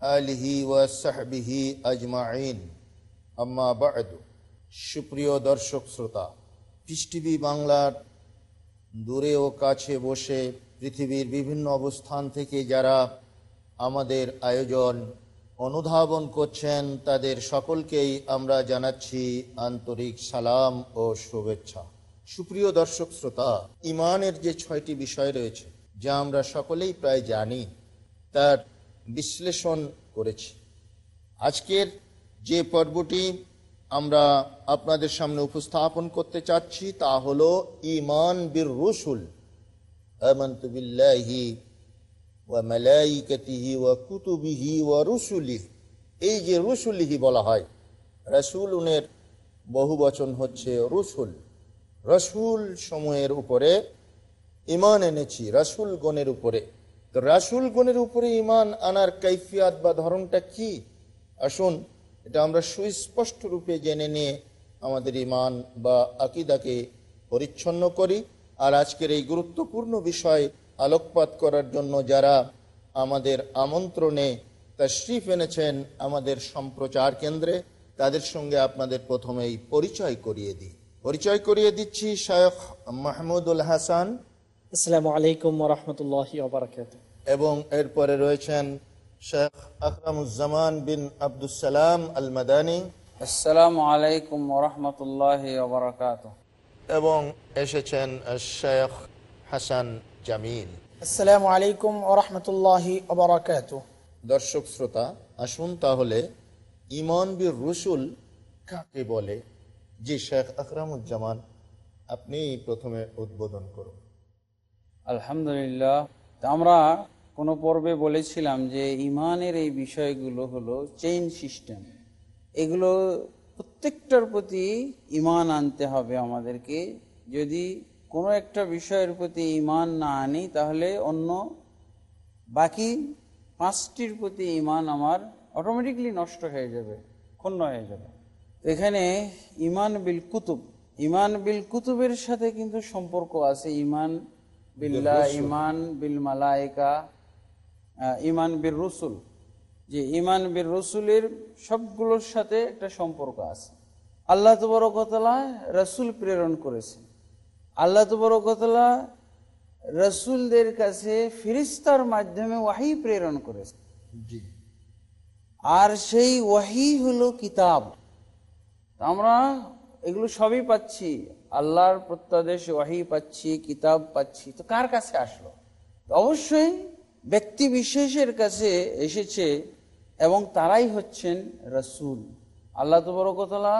আলহি ওয়াসাহবিহি আজমাইন। আম্মা বাদ। সুপ্রিয় দর্শক শ্রোতা পৃষ্টিভি বাংলার দূরে ও কাছে বসে পৃথিবীর বিভিন্ন অবস্থান থেকে যারা আমাদের আয়োজন অনুধাবন করছেন, তাদের সকলকেই আমরা জানাচ্ছি আন্তরিক সালাম ও শুভেচ্ছা। সুপ্রিয় দর্শক শ্রোতা, ইমানের যে ছয়টি বিষয় রয়েছে, যা আমরা সকলেই প্রায় জানি, তার বিশ্লেষণ করেছি। আজকের যে পর্বটি আমরা আপনাদের সামনে উপস্থাপন করতে চাচ্ছি তা হলো ইমান বীর রসুল। আমন্তু বিল্লাহি ওয়া ওয়া কুতুবিহি ওয়া রুসুলিহি। এই যে রুসুলিহি বলা হয়, রাসূলুনের বহু বচন হচ্ছে রসুল। রসুল সময়ের উপরে ইমান এনেছি রাসুল গণের উপরে। তো রাসুল গণের উপরে ইমান আনার কৈফিয়াত বা ধরনটা কি? আসুন, এটা আমরা সুস্পষ্ট রূপে জেনে নিয়ে আমাদের ইমান বা আকিদাকে পরিচ্ছন্ন করি। আর আজকের এই গুরুত্বপূর্ণ বিষয় আলোকপাত করার জন্য যারা আমাদের আমন্ত্রণে তশরিফ এনেছেন আমাদের সম্প্রচার কেন্দ্রে, তাদের সঙ্গে আপনাদের প্রথমেই পরিচয় করিয়ে দিই। পরিচয় করিয়ে দিচ্ছি শায়খ মাহমুদুল হাসান। আসসালামু আলাইকুম রহমতুল্লাহ ওবরাকাত এবং এরপরে রয়েছেন শেখ আকরামুজ্জামান বিন আব্দুসালাম আল মাদানী আসসালামু আলাইকুম ওরহমতুল্লাহ ওবরাকাত এবং এসেছেন শেখ হাসান জামিল। আসসালামু আলাইকুম রহমতুল্লাহ ওবরাকাত দর্শক শ্রোতা আসুন তাহলে ইমান বীর রসুল কাকে বলে? জি শেখ আকরামুজ্জামান আপনি প্রথমে উদ্বোধন করুন। আলহামদুলিল্লাহ। আমরা কোনো পর্বে বলেছিলাম যে ইমানের এই বিষয়গুলো হলো চেইন সিস্টেম এগুলো প্রত্যেকটার প্রতি ইমান আনতে হবে আমাদেরকে। যদি কোনো একটা বিষয়ের প্রতি ইমান না আনি, তাহলে অন্য বাকি পাঁচটির প্রতি ইমান আমার অটোমেটিকলি নষ্ট হয়ে যাবে, ক্ষুণ্ণ হয়ে যাবে। এখানে ইমান বিল কুতুব। ইমান বিল কুতুবের সাথে কিন্তু সম্পর্ক আছে। ইমান বিল্লাহ ইমান বিল মালাইকা আহ, ইমান বীর রসুল। যে ইমান বীর রসুলের সবগুলোর সাথে একটা সম্পর্ক আছে। আল্লাহ তবরকতলা রসুল প্রেরণ করেছেন। আল্লাহ তবরকতলা রসুলদের কাছে ফিরিস্তার মাধ্যমে ওয়াহি প্রেরণ করেছে আর সেই ওয়াহি হলো কিতাব। আমরা এগুলো সবই পাচ্ছি। আল্লাহর প্রত্যাদেশ ওয়াহি পাচ্ছি কিতাব পাচ্ছি। তো কার কাছে আসলো? অবশ্যই ব্যক্তি বিশেষের কাছে এসেছে এবং তারাই হচ্ছেন রসুল। আল্লাহ তো তবরকতলা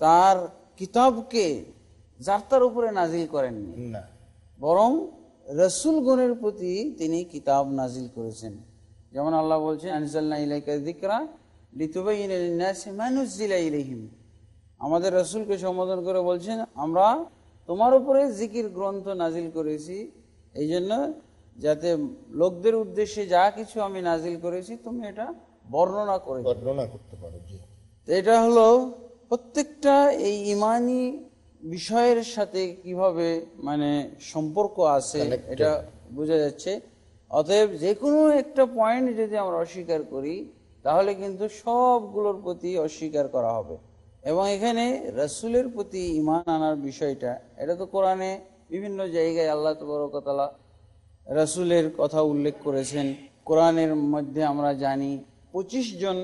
তার কিতাবকে যার তার উপরে নাজিল করেননি। বরং রসুল গণের প্রতি তিনি কিতাব নাজিল করেছেন। যেমন আল্লাহ বলছেন আনসাল্লাহ ইলাইকা যিকরা লিতুবাইয়িনা লিন-নাসি মা নুজ্জিলা ইলাইহিম। আমাদের রসুলকে সম্বোধন করে বলছেন আমরা তোমার উপরে জিকির গ্রন্থ নাজিল করেছি। এই জন্য যাতে লোকদের উদ্দেশ্যে যা কিছু আমি নাজিল করেছি তুমি এটা বর্ণনা করে বর্ণনা করতে পারো এটা হলো প্রত্যেকটা এই ইমানি বিষয়ের সাথে কীভাবে মানে সম্পর্ক আছে এটা বোঝা যাচ্ছে। অতএব যে কোনো একটা পয়েন্ট যদি আমরা অস্বীকার করি তাহলে কিন্তু সবগুলোর প্রতি অস্বীকার করা হবে। এবং এখানে রসুলের প্রতি ইমান আনার বিষয়টা, এটা তো কোরআনে বিভিন্ন জায়গায় আল্লাহ তবরকতলা রসুলের কথা উল্লেখ করেছেন। কোরআনের মধ্যে আমরা জানি পঁচিশ জন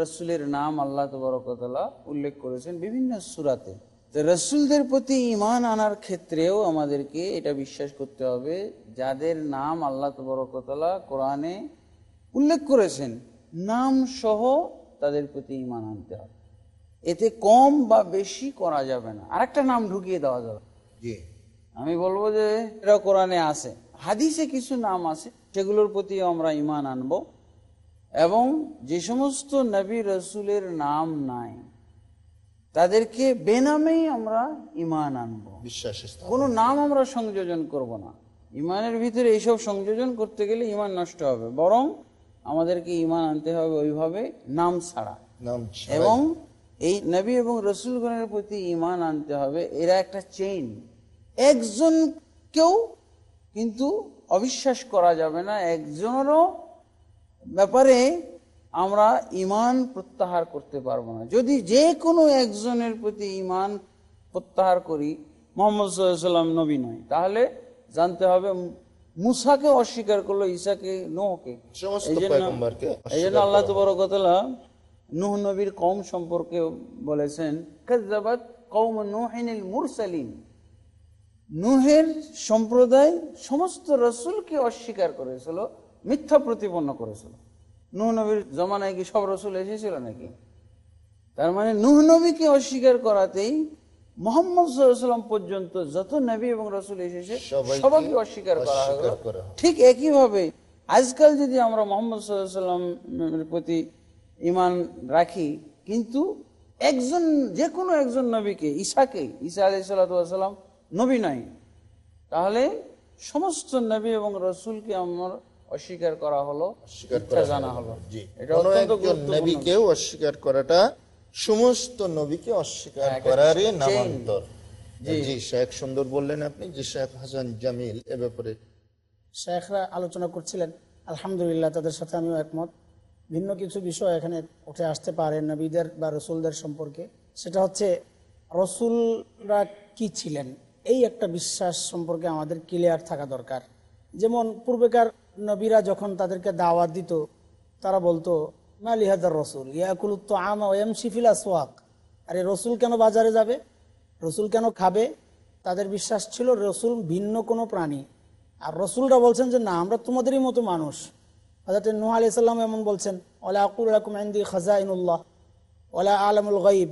রসুলের নাম আল্লাহ তবরকতলা উল্লেখ করেছেন বিভিন্ন সুরাতে। তো রসুলদের প্রতি ইমান আনার ক্ষেত্রেও আমাদেরকে এটা বিশ্বাস করতে হবে, যাদের নাম আল্লাহ তবরকতলা কোরআনে উল্লেখ করেছেন নাম সহ তাদের প্রতি ইমান আনতে হবে। এতে কম বা বেশি করা যাবে না। আরেকটা নাম ঢুকিয়ে দেওয়া যাবে। জি। আমি বলব যে এটা কোরআনে আছে। হাদিসে কিছু নাম আছে সেগুলোর প্রতি আমরা ইমান আনব। এবং যে সমস্ত নবী রসুলের নাম নাই তাদেরকে বেনামেই আমরা ইমান আনব। বিশ্বাস কোনো নাম আমরা সংযোজন করব না। ইমানের ভিতরে এইসব সংযোজন করতে গেলে ইমান নষ্ট হবে। বরং আমাদেরকে ইমান আনতে হবে ওইভাবে নাম ছাড়া। এবং এই নবী এবং রসুলগণের প্রতি ইমান আনতে হবে। এরা একটা চেইন একজনকেও কিন্তু অবিশ্বাস করা যাবে না। একজনেরও ব্যাপারে আমরা ইমান প্রত্যাহার করতে পারব না। যদি যে কোনো একজনের প্রতি ইমান প্রত্যাহার করি মোহাম্মদ সাল্লাম নবী নয়। তাহলে জানতে হবে মুসাকে অস্বীকার করল ঈসাকে নোহকে। এই জন্য পয়গম্বরকে এই জন্য আল্লাহ তবরকতলা নুহ নবীর কম সম্পর্কে বলেছেন কাযযাবাত কওম নূহিনিল মুরসালিন। নুহের সম্প্রদায় সমস্ত রসুলকে অস্বীকার করেছিল মিথ্যা প্রতিপন্ন করেছিল। নুহ নবীর জমানায় কি সব রসুল এসেছিল নাকি? তার মানে নুহ নবীকে অস্বীকার করাতেই মোহাম্মদ সাল্লাম পর্যন্ত যত নবী এবং রসুল এসেছে সবাইকে অস্বীকার করা হলো। ঠিক একইভাবে আজকাল যদি আমরা মোহাম্মদ সাল্লামের প্রতি ইমান রাখি কিন্তু একজন যে কোনো একজন নবীকে ঈশাকে ঈসা আলি সাল্লাম নবী নয় তাহলে সমস্ত নবী এবং রসুলকে আমার অস্বীকার করা হলো জানা হলো। নবীকেও অস্বীকার করাটা সমস্ত নবীকে অস্বীকার হ্যাঁ, করারই নামান্তর। জি। জি শেখ সুন্দর বললেন আপনি জি শেখ হাসান জামিল এ ব্যাপারে। শেখরা আলোচনা করছিলেন। আলহামদুলিল্লাহ তাদের সাথে আমিও একমত। ভিন্ন কিছু বিষয় এখানে উঠে আসতে পারে নবীদের বা রসুলদের সম্পর্কে। সেটা হচ্ছে রসুলরা কি ছিলেন? এই একটা বিশ্বাস সম্পর্কে আমাদের ক্লিয়ার থাকা দরকার। যেমন পূর্বেকার নবীরা যখন তাদেরকে দাওয়াত দিত, তারা বলতো মালিহাদার রসুল ইয়াকুলুত্ত আমা ওয়াম শিফিলা সোয়াক আরে রসুল কেন বাজারে যাবে? রসুল কেন খাবে? তাদের বিশ্বাস ছিল রসুল ভিন্ন কোনো প্রাণী। আর রসুলরা বলছেন যে, না, আমরা তোমাদেরই মতো মানুষ। হজরত নুহ আলি সাল্লাম এমন বলছেন, ওলা আকুল আকুম আইন্দি খাজা ইনুল্লাহ ওলা আলমুল গাইব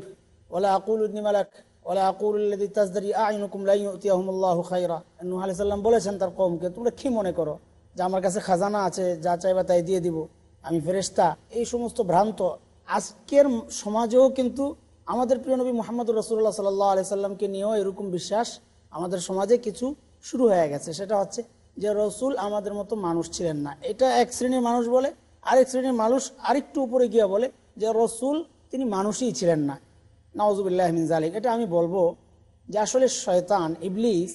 ওলা আকুল উদ্দিমালাক ওলা আকুল তাজদারি আইনুকুম লাইয়াহুমুল্লাহ খাইরা নুহ আলি সাল্লাম বলেছেন তার কমকে তোমরা কি মনে করো যে আমার কাছে খাজানা আছে, যা চাইবা তাই দিয়ে দিব? আমি ফেরেস্তা এই সমস্ত ভ্রান্ত, আজকের সমাজেও কিন্তু আমাদের প্রিয় নবী মোহাম্মদ রসুল্লাহ সাল্লাহ আলি সাল্লামকে নিয়েও এরকম বিশ্বাস আমাদের সমাজে কিছু শুরু হয়ে গেছে। সেটা হচ্ছে যে রসুল আমাদের মতো মানুষ ছিলেন না। এটা এক শ্রেণির মানুষ বলে আরেক শ্রেণির মানুষ আরেকটু উপরে গিয়ে বলে যে রসুল তিনি মানুষই ছিলেন না। নওয়াজুবিল্লাহ মিন জালিক। এটা আমি বলব যে আসলে শয়তান ইবলিস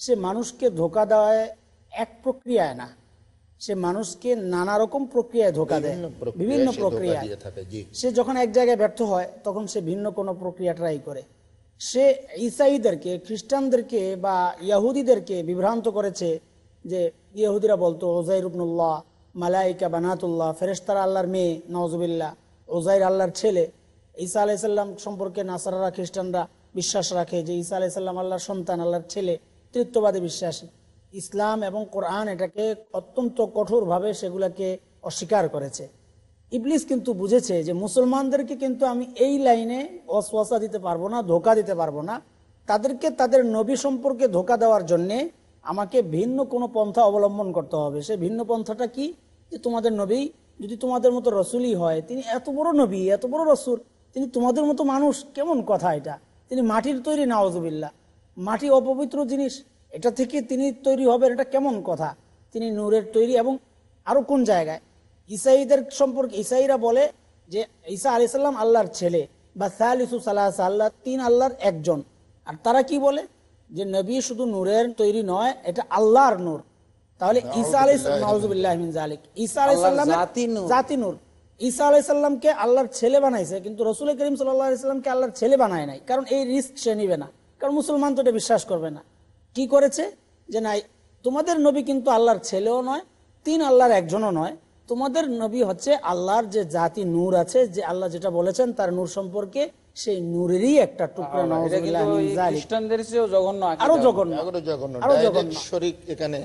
সে মানুষকে ধোকা দেওয়ায় এক প্রক্রিয়ায় না। সে মানুষকে নানা রকম প্রক্রিয়ায় ধোকা দেয়। বিভিন্ন প্রক্রিয়া। সে যখন এক জায়গায় ব্যর্থ হয় তখন সে ভিন্ন কোনো প্রক্রিয়া ট্রাই করে। সে ইসাইদেরকে খ্রিস্টানদেরকে বা ইয়াহুদিদেরকে বিভ্রান্ত করেছে যে ইহুদিরা বলতো ওজাইর রুবনুল্লাহ মালাইকা বানাতুল্লাহ ফেরেস্তারা আল্লাহর মেয়ে নওয়াজুবিল্লাহ ওজাইর আল্লাহর ছেলে। ঈসা আলাইসাল্লাম সম্পর্কে নাসারারা, খ্রিস্টানরা বিশ্বাস রাখে যে ঈসা আলাইসাল্লাম আল্লাহর সন্তান, আল্লাহর ছেলে। তৃত্ববাদী বিশ্বাসী। ইসলাম এবং কোরআন এটাকে অত্যন্ত কঠোরভাবে সেগুলোকে অস্বীকার করেছে। ইবলিস কিন্তু বুঝেছে যে মুসলমানদেরকে কিন্তু আমি এই লাইনে অশ্বাসা দিতে পারব না, ধোকা দিতে পারব না। তাদেরকে তাদের নবী সম্পর্কে ধোকা দেওয়ার জন্যে আমাকে ভিন্ন কোনো পন্থা অবলম্বন করতে হবে। সে ভিন্ন পন্থাটা কি? যে তোমাদের নবী যদি তোমাদের মতো রসুলই হয়, তিনি এত বড় নবী, এত বড় রসুল, তিনি তোমাদের মতো মানুষ, কেমন কথা এটা? তিনি মাটির তৈরি নওয়াজবিল্লা মাটি অপবিত্র জিনিস, এটা থেকে তিনি তৈরি হবেন, এটা কেমন কথা? তিনি নূরের তৈরি এবং আরও কোন জায়গায়? ইসাইদের সম্পর্কে ইসাইরা বলে যে ঈসা আলি সাল্লাম আল্লাহর ছেলে, বা সালিসু সাল্লাহ আল্লাহ তিন আল্লাহর একজন। আর তারা কি বলে? যে নবী শুধু নূরের তৈরি নয় এটা আল্লাহর নূর। তাহলে ঈসা আলাই জালিক ঈসা আলাই আল্লাহর জাতি নূর। জাতি নূর। ঈসা আলাই আল্লাহর ছেলে বানাইছে কিন্তু রসুল করিম সাল্লাহ সাল্লামকে আল্লাহর ছেলে বানায় নাই। কারণ এই রিস্ক সে নিবে না। কারণ মুসলমান তো এটা বিশ্বাস করবে না। কি করেছে? যে নাই তোমাদের নবী কিন্তু আল্লাহর ছেলেও নয় তিন আল্লাহর একজনও নয়। তোমাদের নবী হচ্ছে আল্লাহর যে জাতি নূর আছে যে আল্লাহ যেটা বলেছেন তার নূর সম্পর্কে সেই নূরেরই একটা টুকরা এটা নাউজুবিল্লাহ কিন্তু ওই যালিক। খ্রিস্টানদের চেয়েও জঘন্য আরও জঘন্য। আরও জঘন্য। আরও ডাইরেক্ট জঘন্য। শরিক এখানে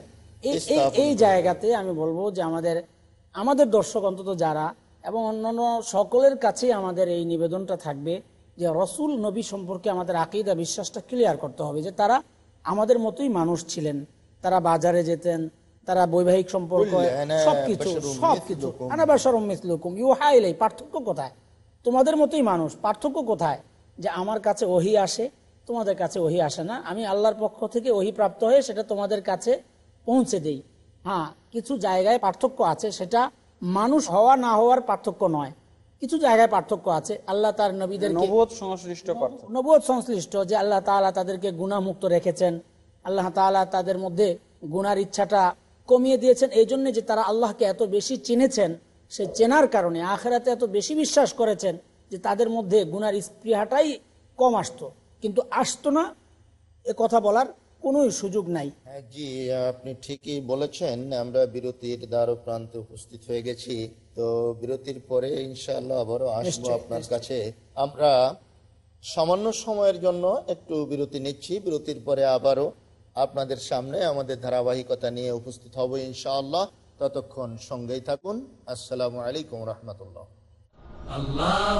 এই-। জায়গাতে আমি বলব যে আমাদের আমাদের দর্শক অন্তত যারা এবং অন্যান্য সকলের কাছেই আমাদের এই নিবেদনটা থাকবে যে রসুল নবী সম্পর্কে আমাদের আকিদা বিশ্বাসটা ক্লিয়ার করতে হবে যে তারা আমাদের মতোই মানুষ ছিলেন। তারা বাজারে যেতেন তারা বৈবাহিক সম্পর্ক কুল্লি সবকিছু সবকিছু। মিথলুকুম। আনাবাসরম মিসলুকুম ইউ হাইলাই পার্থক্য কোথায়? তোমাদের মতোই মানুষ। পার্থক্য কোথায়? যে আমার কাছে ওহি আসে তোমাদের কাছে ওহি আসে না। আমি আল্লাহর পক্ষ থেকে ওহি প্রাপ্ত হয়ে সেটা তোমাদের কাছে পৌঁছে দেই। হ্যাঁ কিছু জায়গায় পার্থক্য আছে সেটা মানুষ হওয়া না হওয়ার পার্থক্য নয়। কিছু জায়গায় পার্থক্য আছে। আল্লাহ তার নবীদের সংশ্লিষ্ট নবুয়ত সংশ্লিষ্ট যে আল্লাহ তাআলা তাদেরকে গুণামুক্ত রেখেছেন। আল্লাহ তাআলা তাদের মধ্যে গুনার ইচ্ছাটা কমিয়ে দিয়েছেন। এই জন্য যে তারা আল্লাহকে এত বেশি চিনেছেন সে চেনার কারণে আখেরাতে এত বেশি বিশ্বাস করেছেন যে তাদের মধ্যে গুনার স্পৃহাটাই কম আসতো। কিন্তু আসতো না এ কথা বলার কোনো সুযোগ নাই। হ্যাঁ, জি আপনি ঠিকই বলেছেন আমরা বিরতির দ্বার প্রান্তে উপস্থিত হয়ে গেছি। তো বিরতির পরে ইনশাআল্লাহ আবারও আসব আপনার কাছে। আমরা সামান্য সময়ের জন্য একটু বিরতি নিচ্ছি। বিরতির পরে আবারও আপনাদের সামনে আমাদের ধারাবাহিকতা নিয়ে উপস্থিত হব ইনশাআল্লাহ। ততক্ষণ সঙ্গেই থাকুন। আসসালামু আলাইকুম রহমতুল্লাহ। আল্লাহ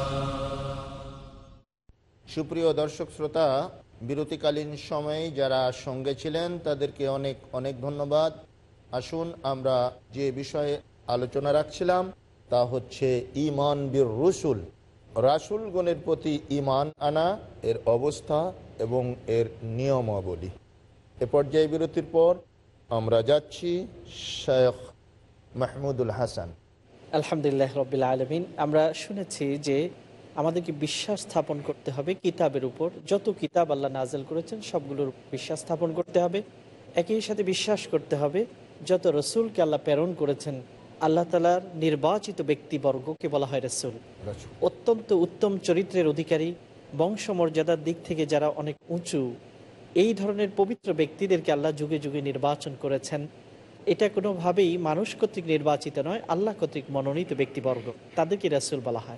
সুপ্রিয় দর্শক শ্রোতা, বিরতিকালীন সময়ে যারা সঙ্গে ছিলেন, তাদেরকে অনেক অনেক ধন্যবাদ। আসুন আমরা যে বিষয়ে আলোচনা রাখছিলাম, তা হচ্ছে ইমান বীর রসুল। রাসুলগণের প্রতি ইমান আনা, এর অবস্থা এবং এর নিয়মাবলী। এ পর্যায়ে বিরতির পর আমরা যাচ্ছি শেখ মাহমুদুল হাসান। আলহামদুলিল্লাহ রবিল আলমিন। আমরা শুনেছি যে আমাদেরকে বিশ্বাস স্থাপন করতে হবে কিতাবের উপর। যত কিতাব আল্লাহ নাজেল করেছেন সবগুলোর বিশ্বাস স্থাপন করতে হবে। একই সাথে বিশ্বাস করতে হবে যত রসুলকে আল্লাহ প্রেরণ করেছেন আল্লাহ তালার নির্বাচিত ব্যক্তিবর্গকে বলা হয় রসুল। অত্যন্ত উত্তম চরিত্রের অধিকারী বংশমর্যাদার দিক থেকে যারা অনেক উঁচু এই ধরনের পবিত্র ব্যক্তিদেরকে আল্লাহ যুগে যুগে নির্বাচন করেছেন। এটা কোনোভাবেই মানুষ কর্তৃক নির্বাচিত নয় আল্লাহ কর্তৃক মনোনীত ব্যক্তিবর্গ। তাদেরকে রাসুল বলা হয়।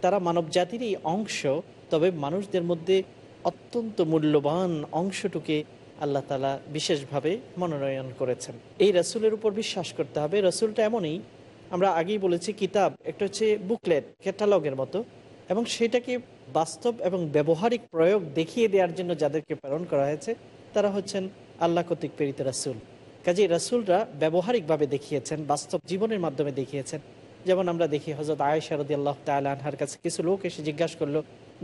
তারা মানব জাতিরই অংশ, তবে মানুষদের মধ্যে অত্যন্ত মূল্যবান অংশটুকে আল্লাহ তালা বিশেষভাবে মনোনয়ন করেছেন। এই রসুলের উপর বিশ্বাস করতে হবে। রসুলটা এমনই, আমরা আগেই বলেছি, কিতাব, একটা হচ্ছে বুকলেট, ক্যাটালগের মতো, এবং সেটাকে বাস্তব এবং ব্যবহারিক প্রয়োগ দেখিয়ে দেওয়ার জন্য যাদেরকে প্রেরণ করা হয়েছে, তারা হচ্ছেন আল্লাহ কর্তৃক প্রেরিত রাসুল। কাজে রাসুলরা ব্যবহারিকভাবে দেখিয়েছেন, বাস্তব জীবনের মাধ্যমে দেখিয়েছেন। যেমন আমরা দেখি হজরত আয়েশা রদি আল্লাহ তালহার কাছে কিছু লোক এসে জিজ্ঞাসা করল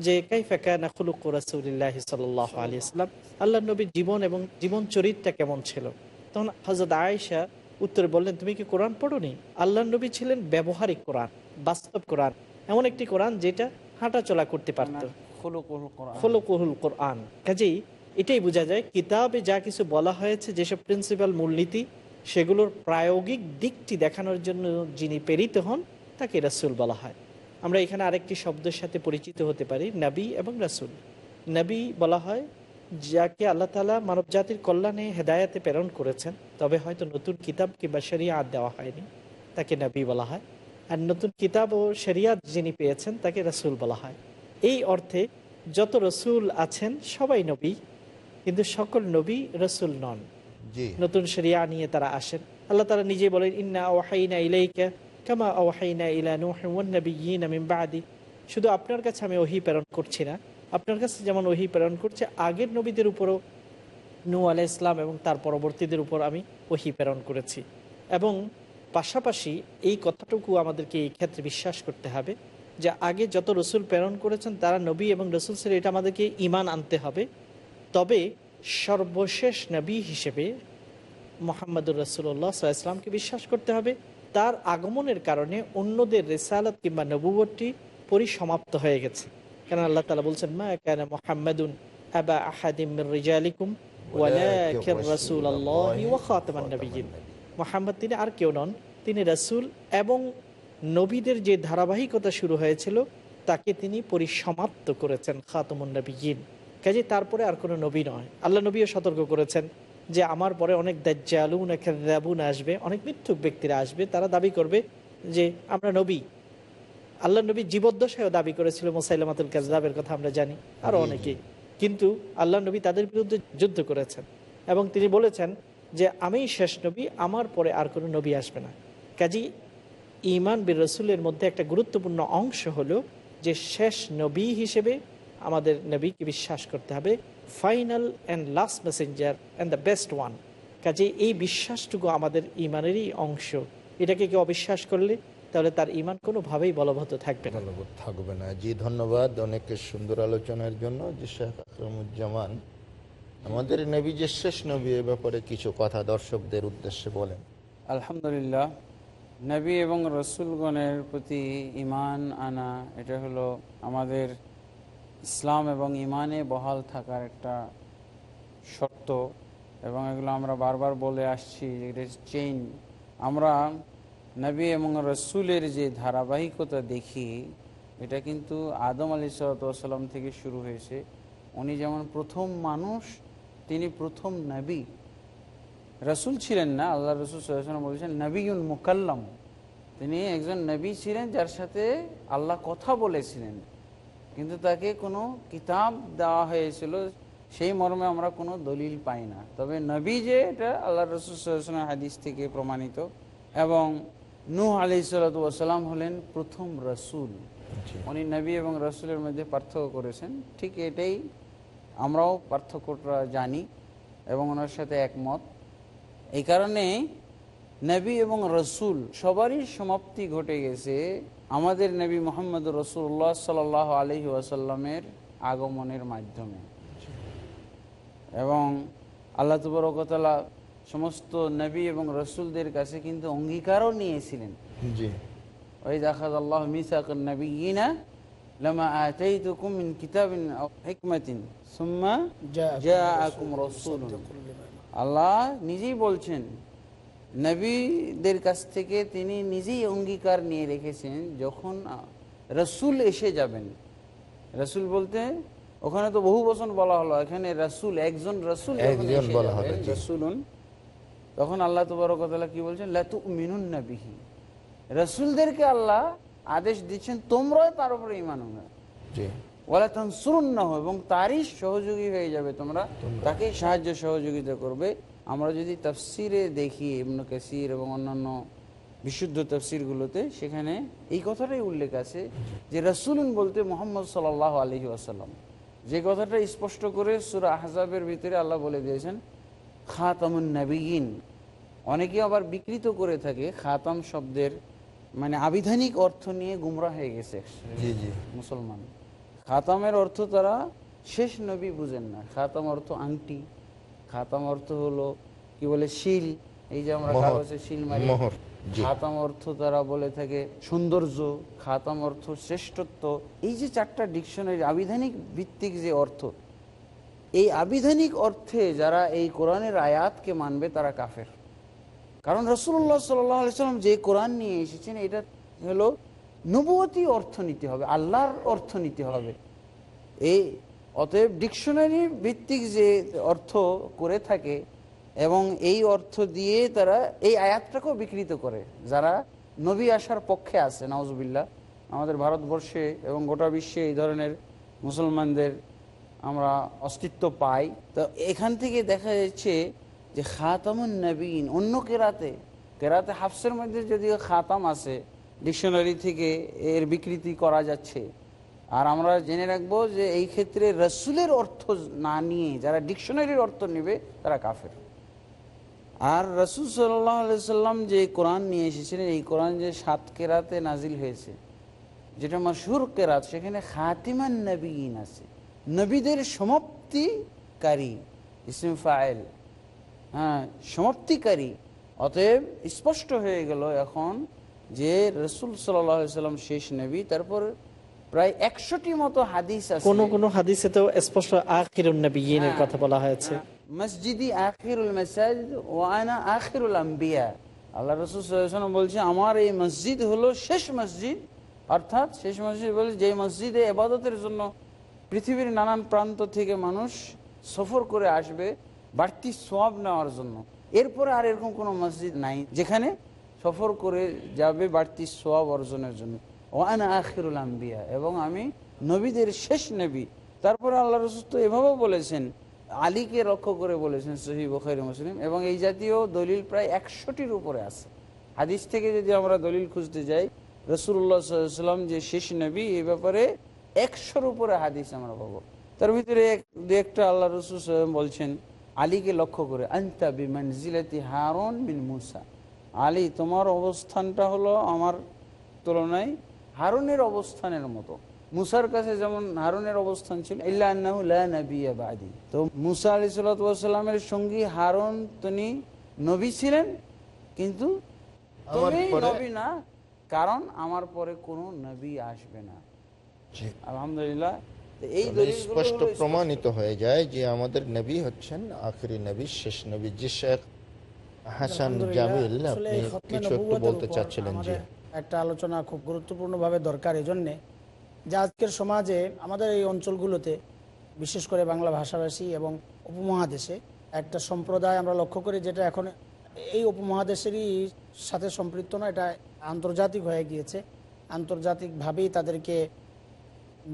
যে কাইফাকানা খুলুক রাসুলিল্লাহ সাল্লাহ আলী ইসলাম আল্লাহ নবীর জীবন এবং জীবন চরিত্রটা কেমন ছিল? তখন হজরত আয়েশা উত্তরে বললেন তুমি কি কোরআন পড়োনি? আল্লাহ নবী ছিলেন ব্যবহারিক কোরআন বাস্তব কোরআন এমন একটি কোরআন যেটা হাঁটা চলা করতে পারত। ফলকুহুল কোরআন। কাজেই এটাই বোঝা যায় কিতাবে যা কিছু বলা হয়েছে যেসব প্রিন্সিপাল মূলনীতি সেগুলোর প্রায়োগিক দিকটি দেখানোর জন্য যিনি প্রেরিত হন, তাকে রাসুল বলা হয়। আমরা এখানে আরেকটি শব্দের সাথে পরিচিত হতে পারি, নবী এবং রাসুল। নবী বলা হয়, যাকে আল্লাহ তালা মানব জাতির কল্যাণে হেদায়াতে প্রেরণ করেছেন, তবে হয়তো নতুন কিতাব কিংবা শরিয়াত দেওয়া হয়নি, তাকে নবী বলা হয়। আর নতুন কিতাব ও শরিয়াত যিনি পেয়েছেন, তাকে রসুল বলা হয়। এই অর্থে, যত রসুল আছেন, সবাই নবী, কিন্তু সকল নবী রসুল নন। নতুন শরিয়া নিয়ে তারা আসেন। আল্লাহ তারা নিজে বলেন, ইন্না ওয়াহাইনা ইলাইকা কামা ওয়াহাইনা ইলা নুহিন শুধু আপনার কাছে আমি ওহি প্রেরণ করছি না, আপনার কাছে যেমন ওহি প্রেরণ করছে, আগের নবীদের উপরও নু আলাহ ইসলাম এবং তার পরবর্তীদের উপর আমি ওহি প্রেরণ করেছি। এবং পাশাপাশি এই কথাটুকু আমাদেরকে এই ক্ষেত্রে বিশ্বাস করতে হবে যে আগে যত রসুল প্রেরণ করেছেন, তারা নবী এবং রসুল সের এটা আমাদেরকে ইমান আনতে হবে। তবে সর্বশেষ নবী হিসেবে মোহাম্মদুর রসুল্লাহ ইসলামকে বিশ্বাস করতে হবে। তার আগমনের কারণে অন্যদের রেসালত কিংবা নবুবটি পরিসমাপ্ত হয়ে গেছে। কেন আল্লাহ তালা বলছেন মা কেন মোহাম্মদুন আবা আহাদিম রিজালিকুম মোহাম্মদ তিনি আর কেউ নন তিনি রাসূল এবং নবীদের যে ধারাবাহিকতা শুরু হয়েছিল তাকে তিনি পরিসমাপ্ত করেছেন খাতামুন নবিয়্যিন। কাজে তারপরে আর কোনো নবী নয়। আল্লাহ নবীও সতর্ক করেছেন যে আমার পরে অনেক দাজ্জালুন খেদাবুন আসবে অনেক মিথ্যুক ব্যক্তিরা আসবে তারা দাবি করবে যে আমরা নবী। আল্লাহ নবী জীবদ্দশায়ও দাবি করেছিল মোসাইলামাতুল কাজরাবের কথা আমরা জানি আরও অনেকে। কিন্তু আল্লাহ নবী তাদের বিরুদ্ধে যুদ্ধ করেছেন এবং তিনি বলেছেন যে আমি শেষ নবী আমার পরে আর কোনো নবী আসবে না। কাজী ইমান বীর রসুলের মধ্যে একটা গুরুত্বপূর্ণ অংশ হলো যে শেষ নবী হিসেবে আমাদের নবীকে বিশ্বাস করতে হবে। Final and last messenger and the best one কাজে এই বিশ্বাসটুকু আমাদের ইমানেরই অংশ। এটাকে কেউ অবিশ্বাস করলে তাহলে তার ইমান কোনোভাবেই বলবৎ থাকবে না। থাকবে না। জি ধন্যবাদ অনেক সুন্দর আলোচনার জন্য। যে শেখ আকরমুজ্জামান আমাদের নবী যে শেষ নবী এ ব্যাপারে কিছু কথা দর্শকদের উদ্দেশ্যে বলেন। আলহামদুলিল্লাহ নবী এবং রসুলগণের প্রতি ইমান আনা এটা হলো আমাদের ইসলাম এবং ইমানে বহাল থাকার একটা শর্ত এবং এগুলো আমরা বারবার বলে আসছি চেইন আমরা নবী এবং রসুলের যে ধারাবাহিকতা দেখি, এটা কিন্তু আদম আলী সালাম থেকে শুরু হয়েছে। উনি যেমন প্রথম মানুষ, তিনি প্রথম নবী। রসুল ছিলেন না, আল্লাহ রসুল সাল্লাম বলেছেন নবীন মুকাল্লাম। তিনি একজন নবী ছিলেন যার সাথে আল্লাহ কথা বলেছিলেন। কিন্তু তাকে কোনো কিতাব দেওয়া হয়েছিল সেই মর্মে আমরা কোনো দলিল পাই না। তবে নবী যে এটা আল্লাহ রসুল হাদিস থেকে প্রমাণিত। এবং নূহ আলি সাল্লাম হলেন প্রথম রসুল। উনি নবী এবং রসুলের মধ্যে পার্থক্য করেছেন। ঠিক এটাই আমরাও পার্থক্যটা জানি এবং ওনার সাথে একমত। এই কারণে নবী এবং রসুল সবারই সমাপ্তি ঘটে গেছে আমাদের নবী মোহাম্মদ রসুল্লাহ সাল আলহি ওয়াসাল্লামের আগমনের মাধ্যমে এবং আল্লাহ তবরকতলা সমস্ত নবী এবং রসুলদের কাছে কিন্তু অঙ্গীকারও নিয়েছিলেন জি ওই দেখা আল্লাহ মিসাক নবী ইনা لما آتيتكم من كتاب أو حكمة ثم جاءكم رسول আল্লাহ নিজেই বলছেন নবীদের কাছ থেকে তিনি নিজেই অঙ্গীকার নিয়ে রেখেছেন যখন রসুল এসে যাবেন। রসুল বলতে ওখানে তো বহু বচন বলা হলো এখানে রসুল একজন রসুল রসুলুন তখন আল্লাহ তবরকতলা কি বলছেন? লাতু মিনুন নবিহি রসুলদেরকে আল্লাহ আদেশ দিচ্ছেন তোমরাও তার উপরে ইমান ওয়ালা তানসুরুন্নাহ এবং তারই সহযোগী হয়ে যাবে তোমরা। তাকেই সাহায্য সহযোগিতা করবে। আমরা যদি তাফসিরে দেখি ইবনু কাসির এবং অন্যান্য বিশুদ্ধ তফসিরগুলোতে সেখানে এই কথাটাই উল্লেখ আছে যে রাসুলুন বলতে মোহাম্মদ সাল আলহি আসাল্লাম যে কথাটা স্পষ্ট করে সুরা আহজাবের ভিতরে আল্লাহ বলে দিয়েছেন খাতামুন নবীন অনেকে আবার বিকৃত করে থাকে খাতাম শব্দের মানে আবিধানিক অর্থ নিয়ে গুমরা হয়ে গেছে। জি জি। মুসলমান। খাতামের অর্থ তারা শেষ নবী বুঝেন না। খাতাম অর্থ আংটি। খাতাম অর্থ হলো কি বলে শিল। এই যে আমরা কাগজে শিল মারি। খাতাম অর্থ তারা বলে থাকে সৌন্দর্য খাতাম অর্থ শ্রেষ্ঠত্ব। এই যে চারটা ডিকশনারি আবিধানিক ভিত্তিক যে অর্থ এই আবিধানিক অর্থে যারা এই কোরআনের আয়াতকে মানবে তারা কাফের। কারণ রসুল্লাহ সাল্লাম যে কোরআন নিয়ে এসেছেন এটা হলো নবতী অর্থ নিতে হবে আল্লাহর অর্থ নিতে হবে। এই অতএব ডিকশনারি ভিত্তিক যে অর্থ করে থাকে এবং এই অর্থ দিয়ে তারা এই আয়াতটাকেও বিকৃত করে। যারা নবী আসার পক্ষে আছে নওয়াজবিল্লা আমাদের ভারতবর্ষে এবং গোটা বিশ্বে এই ধরনের মুসলমানদের আমরা অস্তিত্ব পাই। তো এখান থেকে দেখা যাচ্ছে যে খাতামুন নবীন, অন্য কেরাতে কেরাতে হাফসের মধ্যে যদিও খাতাম আছে, ডিকশনারি থেকে এর বিকৃতি করা যাচ্ছে। আর আমরা জেনে রাখব যে এই ক্ষেত্রে রসুলের অর্থ না নিয়ে যারা ডিকশনারির অর্থ নেবে, তারা কাফের। আর রসুল সাল্লাহ সাল্লাম যে কোরআন নিয়ে এসেছিলেন, এই কোরআন যে সাত কেরাতে নাজিল হয়েছে, যেটা মশহুর কেরাত, সেখানে খাতিমান নবীন আছে। নবীদের সমাপ্তিকারী, ইসিম ফায়েল। হ্যাঁ সমাপ্তিকারী। অতএব স্পষ্ট হয়ে গেল এখন যে রসুল সাল্লাম শেষ নবী, তারপর প্রায় একশোটি মতো হাদিস আছে। কোন কোন হাদিসে তো স্পষ্ট আখিরুন নবীনের কথা বলা হয়েছে। মসজিদি আখিরুল মাসাজিদ ওয়ানা আখিরুল আম্বিয়া। আল্লাহ রসুল বলছে আমার এই মসজিদ হলো শেষ মসজিদ। অর্থাৎ শেষ মসজিদ বলে যে মসজিদে এবাদতের জন্য পৃথিবীর নানান প্রান্ত থেকে মানুষ সফর করে আসবে বাড়তি সব নেওয়ার জন্য। এরপরে আর এরকম কোনো মসজিদ নাই যেখানে সফর করে যাবে বাড়তি সোয়াব অর্জনের জন্য। ওয়ানা আখিরুল আম্বিয়া, এবং আমি নবীদের শেষ নবী। তারপরে আল্লাহ রসুল তো এভাবেও বলেছেন, আলীকে লক্ষ্য করে বলেছেন সহি বখারি মুসলিম, এবং এই জাতীয় দলিল প্রায় একশোটির উপরে আছে। হাদিস থেকে যদি আমরা দলিল খুঁজতে যাই, রসুল্লাহ সাল্লাম যে শেষ নবী, এ ব্যাপারে একশোর উপরে হাদিস আমরা পাবো। তার ভিতরে এক, দু একটা আল্লাহ রসুল বলছেন, আলীকে লক্ষ্য করে, আন্তা জিলাতি হারন বিন মুসা। আলী, তোমার অবস্থানটা হলো আমার তুলনায় হারুনের অবস্থানের মতো। মুসার কাছে যেমন হারুনের অবস্থান ছিল ইল্লা আন্নাহু লা নাবিয়্যা বাদি। তো মুসা আলী সাল্লামের সঙ্গী হারুন তিনি নবী ছিলেন কিন্তু নবী না কারণ আমার পরে কোনো নবী আসবে না। আলহামদুলিল্লাহ। এই স্পষ্ট প্রমাণিত হয়ে যায় যে আমাদের নবী হচ্ছেন আখরি নবী শেষ নবী। যে শেখ হাসান জামিল আপনি কিছু একটু বলতে চাচ্ছিলেন জি। আমাদের একটা আলোচনা খুব গুরুত্বপূর্ণভাবে দরকার এই জন্যে যে আজকের সমাজে আমাদের এই অঞ্চলগুলোতে বিশেষ করে বাংলা ভাষাভাষী এবং উপমহাদেশে একটা সম্প্রদায় আমরা লক্ষ্য করি যেটা এখন এই উপমহাদেশেরই সাথে সম্পৃক্ত না এটা আন্তর্জাতিক হয়ে গিয়েছে। আন্তর্জাতিকভাবেই তাদেরকে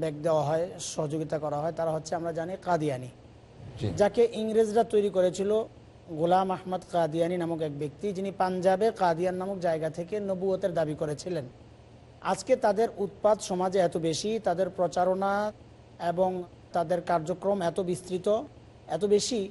ব্যাগ দেওয়া হয় সহযোগিতা করা হয়। তারা হচ্ছে আমরা জানি কাদিয়ানি যাকে ইংরেজরা তৈরি করেছিল গোলাম আহমদ কাদিয়ানি নামক এক ব্যক্তি যিনি পাঞ্জাবে কাদিয়ান নামক জায়গা থেকে নবুয়তের দাবি করেছিলেন। আজকে তাদের উৎপাদ সমাজে এত বেশি, তাদের প্রচারণা এবং তাদের কার্যক্রম এত বিস্তৃত, এত বেশি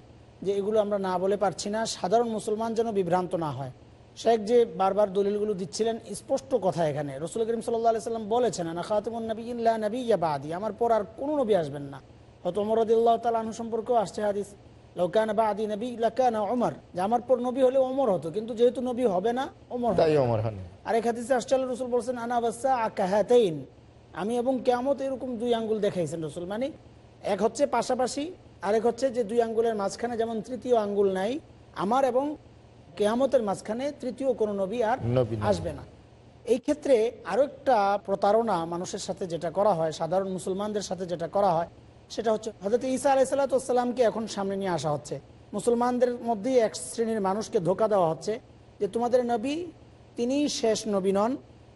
যে এগুলো আমরা না বলে পারছি না। সাধারণ মুসলমান যেন বিভ্রান্ত না হয়। শেখ যে বারবার দলিলগুলো দিচ্ছিলেন, স্পষ্ট কথা এখানে। রসুল করিম সাল্লাহ সাল্লাম বলেছেন না খাতুমুন নবী ইল্লা নবী ইয়া বাদি। আমার পর আর কোনো নবী আসবেন না। হয়তো অমরদুল্লাহ তালু সম্পর্কেও আসছে হাদিস। লৌকান বা আদি নবী লাকান অমর যে আমার পর নবী হলে অমর হতো কিন্তু যেহেতু নবী হবে না অমর তাই না। হন আর এক হাদিসে আশ্চাল রসুল বলছেন আনাবাসা আকাহাতাইন আমি এবং কেয়ামত এরকম দুই আঙ্গুল দেখাইছেন রসুল মানে এক হচ্ছে পাশাপাশি আরেক হচ্ছে যে দুই আঙ্গুলের মাঝখানে যেমন তৃতীয় আঙ্গুল নাই আমার এবং কেয়ামতের মাঝখানে তৃতীয় কোনো নবী আর আসবে না। এই ক্ষেত্রে আরও একটা প্রতারণা মানুষের সাথে যেটা করা হয় সাধারণ মুসলমানদের সাথে যেটা করা হয় সেটা হচ্ছে হজরত ঈসা আলাইসাল্লাতামকে এখন সামনে নিয়ে আসা হচ্ছে। মুসলমানদের মধ্যেই এক শ্রেণির মানুষকে ধোকা দেওয়া হচ্ছে যে তোমাদের নবী তিনি শেষ নবী নন।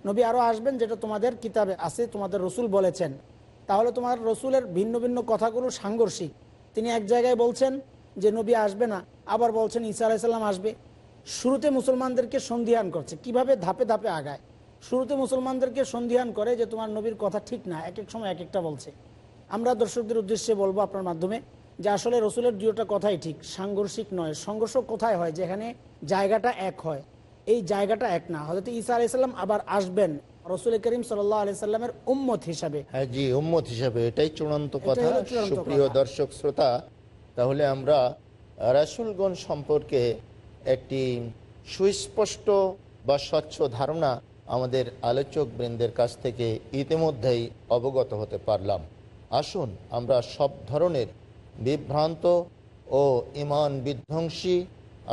নবী আরও আসবেন যেটা তোমাদের কিতাবে আছে, তোমাদের রসুল বলেছেন। তাহলে তোমার রসুলের ভিন্ন ভিন্ন কথাগুলো সাংঘর্ষিক। তিনি এক জায়গায় বলছেন যে নবী আসবে না, আবার বলছেন ঈসা আলাইসাল্লাম আসবে। শুরুতে মুসলমানদেরকে সন্ধিহান করছে। কীভাবে ধাপে ধাপে আগায়? শুরুতে মুসলমানদেরকে সন্ধিহান করে যে তোমার নবীর কথা ঠিক না, এক এক সময় এক একটা বলছে। আমরা দর্শকদের উদ্দেশ্যে বলব আপনার মাধ্যমে যে আসলে রসুলের দুটা কথাই ঠিক সাংঘর্ষিক নয়। সংঘর্ষ কোথায় হয়? যেখানে জায়গাটা এক হয়। এই জায়গাটা এক না। হয়তো ঈসা আলাইসাল্লাম আবার আসবেন রসুল করিম সাল্লামের উম্মত হিসাবে। হ্যাঁ জি উম্মত হিসাবে। এটাই চূড়ান্ত কথা। সুপ্রিয় দর্শক শ্রোতা তাহলে আমরা রাসুলগণ সম্পর্কে একটি সুস্পষ্ট বা স্বচ্ছ ধারণা আমাদের আলোচক বৃন্দের কাছ থেকে ইতিমধ্যেই অবগত হতে পারলাম। আসুন আমরা সব ধরনের বিভ্রান্ত ও ইমান বিধ্বংসী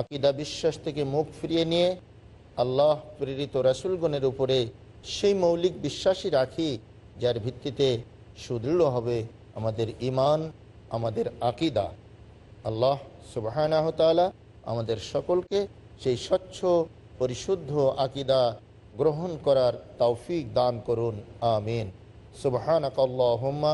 আকিদা বিশ্বাস থেকে মুখ ফিরিয়ে নিয়ে আল্লাহ প্রেরিত রাসুলগণের উপরে সেই মৌলিক বিশ্বাসই রাখি, যার ভিত্তিতে সুদৃঢ় হবে আমাদের ইমান আমাদের আকিদা। আল্লাহ সুবাহানাহ আমাদের সকলকে সেই স্বচ্ছ, পরিশুদ্ধ আকিদা গ্রহণ করার তৌফিক দান করুন, আমিন। সুবহানাক আল্লাহুম্মা